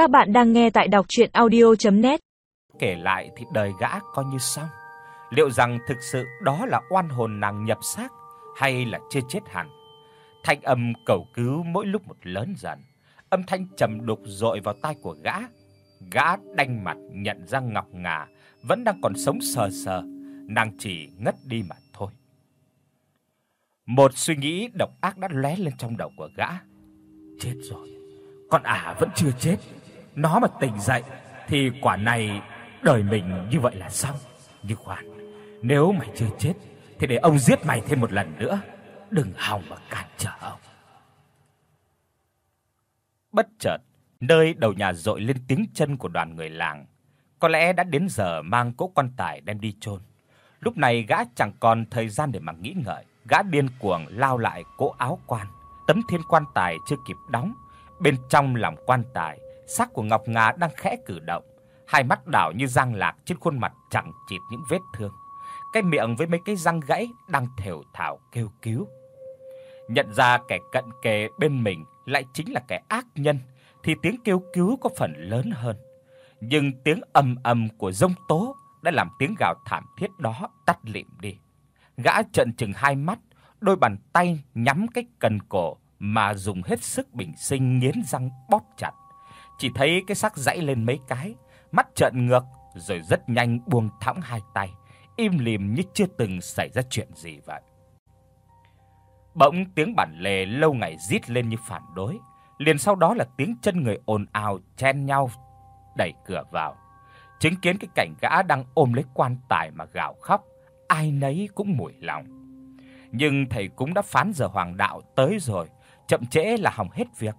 Các bạn đang nghe tại đọc docchuyenaudio.net. Kể lại thì đời gã coi như xong. Liệu rằng thực sự đó là oan hồn nàng nhập xác hay là chưa chết hẳn? Thanh âm cầu cứu mỗi lúc một lớn dần, âm thanh trầm đục dội vào tai của gã. Gã đanh mặt nhận ra Ngọc Ngà vẫn đang còn sống sờ sờ, nàng chỉ ngất đi mà thôi. Một suy nghĩ độc ác đã lóe lên trong đầu của gã. Chết rồi, con ả vẫn chưa chết. Nó mà tỉnh dậy thì quả này đời mình như vậy là xong. Nhưng khoan, nếu mày chưa chết thì để ông giết mày thêm một lần nữa, đừng hòng mà cản trở ông. Bất chợt, nơi đầu nhà dội lên tiếng chân của đoàn người làng. Có lẽ đã đến giờ mang cỗ quan tài đem đi chôn. Lúc này gã chẳng còn thời gian để mà nghĩ ngợi, gã điên cuồng lao lại cỗ áo quan, tấm thiên quan tài chưa kịp đóng, bên trong lòng quan tài, sắc của Ngọc Ngà đang khẽ cử động, hai mắt đảo như răng lạc trên khuôn mặt chẳng chịt những vết thương. Cái miệng với mấy cái răng gãy đang thều thào kêu cứu. Nhận ra kẻ cận kề bên mình lại chính là kẻ ác nhân thì tiếng kêu cứu có phần lớn hơn. Nhưng tiếng ầm ầm của rông tố đã làm tiếng gào thảm thiết đó tắt lịm đi. Gã trợn trừng hai mắt, đôi bàn tay nhắm cái cần cổ mà dùng hết sức bình sinh nghiến răng bóp chặt. Chỉ thấy cái xác dãy lên mấy cái, mắt trợn ngược rồi rất nhanh buông thõng hai tay, im lìm như chưa từng xảy ra chuyện gì vậy. Bỗng tiếng bản lề lâu ngày rít lên như phản đối, liền sau đó là tiếng chân người ồn ào chen nhau đẩy cửa vào. Chứng kiến cái cảnh gã đang ôm lấy quan tài mà gào khóc, ai nấy cũng mủi lòng. Nhưng thầy cũng đã phán giờ hoàng đạo tới rồi, chậm trễ là hỏng hết việc.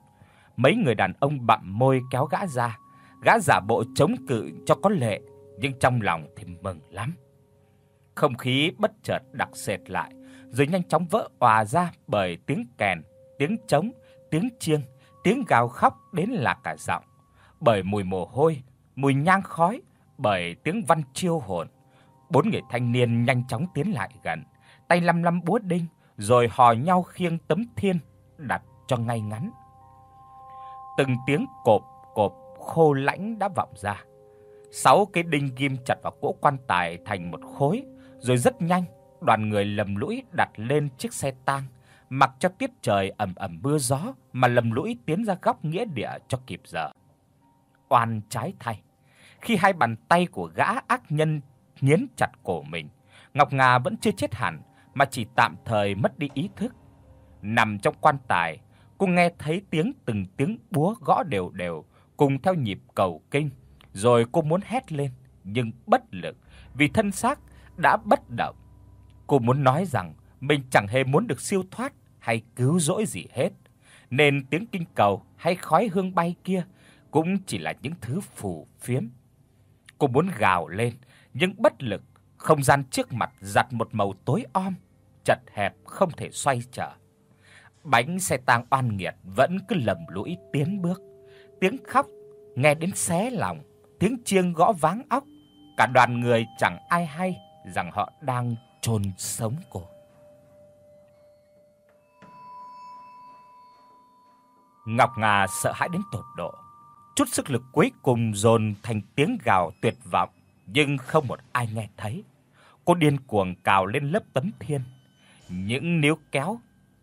Mấy người đàn ông bặm môi kéo gã ra, gã giả bộ chống cự cho có lệ, nhưng trong lòng thì mừng lắm. Không khí bất chợt đặc sệt lại, rồi nhanh chóng vỡ òa ra bởi tiếng kèn, tiếng trống, tiếng chiêng, tiếng gào khóc đến lạc cả giọng, bởi mùi mồ hôi, mùi nhang khói, bởi tiếng văn chiêu hồn. Bốn người thanh niên nhanh chóng tiến lại gần, tay lăm lăm búa đinh, rồi hò nhau khiêng tấm thiên đặt cho ngay ngắn. Từng tiếng cộp cộp khô lãnh đã vọng ra. Sáu cái đinh ghim chặt vào cỗ quan tài thành một khối, rồi rất nhanh, đoàn người lầm lũi đặt lên chiếc xe tang, mặc cho tiết trời ẩm ẩm mưa gió mà lầm lũi tiến ra góc nghĩa địa cho kịp giờ. Oan trái thay, khi hai bàn tay của gã ác nhân nghiến chặt cổ mình, Ngọc Ngà vẫn chưa chết hẳn mà chỉ tạm thời mất đi ý thức. Nằm trong quan tài, cô nghe thấy tiếng từng tiếng búa gõ đều đều cùng theo nhịp cầu kinh, rồi cô muốn hét lên nhưng bất lực vì thân xác đã bất động. Cô muốn nói rằng mình chẳng hề muốn được siêu thoát hay cứu rỗi gì hết, nên tiếng kinh cầu hay khói hương bay kia cũng chỉ là những thứ phù phiếm. Cô muốn gào lên nhưng bất lực, không gian trước mặt giặt một màu tối om, chật hẹp không thể xoay trở. Bánh xe tang oan nghiệt vẫn cứ lầm lũi tiến bước, tiếng khóc nghe đến xé lòng, tiếng chiêng gõ váng óc, cả đoàn người chẳng ai hay rằng họ đang chôn sống cô. Ngọc Ngà sợ hãi đến tột độ, chút sức lực cuối cùng dồn thành tiếng gào tuyệt vọng, nhưng không một ai nghe thấy. Cô điên cuồng cào lên lớp tấm thiên, những níu kéo,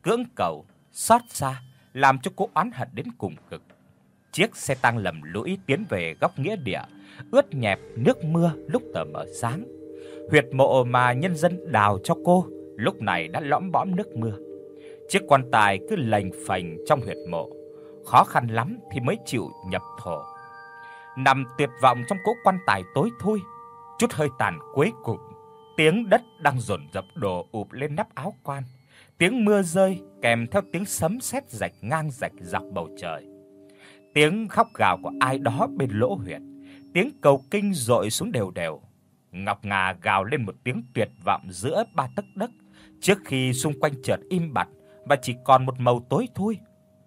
cưỡng cầu, xót xa làm cho cô oán hận đến cùng cực. Chiếc xe tăng lầm lũi tiến về góc nghĩa địa, ướt nhẹp nước mưa lúc tờ mờ sáng. Huyệt mộ mà nhân dân đào cho cô lúc này đã lõm bõm nước mưa. Chiếc quan tài cứ lềnh phành trong huyệt mộ, khó khăn lắm thì mới chịu nhập thổ. Nằm tuyệt vọng trong cỗ quan tài tối thui, chút hơi tàn cuối cùng, tiếng đất đang dồn dập đổ ụp lên nắp áo quan. Tiếng mưa rơi kèm theo tiếng sấm sét rạch ngang rạch dọc bầu trời. Tiếng khóc gào của ai đó bên lỗ huyệt, tiếng cầu kinh dội xuống đều đều. Ngọc Ngà gào lên một tiếng tuyệt vọng giữa ba tấc đất, trước khi xung quanh chợt im bặt và chỉ còn một màu tối thui.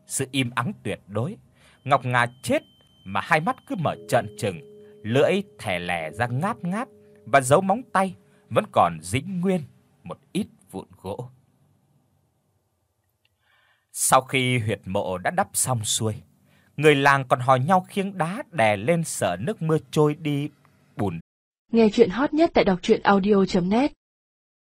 Sự im ắng tuyệt đối. Ngọc Ngà chết mà hai mắt cứ mở trợn trừng, lưỡi thè lè ra ngáp ngáp và dấu móng tay vẫn còn dính nguyên một ít vụn gỗ. Sau khi huyệt mộ đã đắp xong xuôi, Người làng còn hò nhau khiêng đá đè lên sợ nước mưa trôi đi bùn. Nghe truyện hot nhất tại doctruyenaudio.net